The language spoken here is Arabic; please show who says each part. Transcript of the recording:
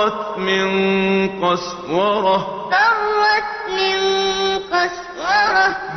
Speaker 1: فرت من قسورة
Speaker 2: فرت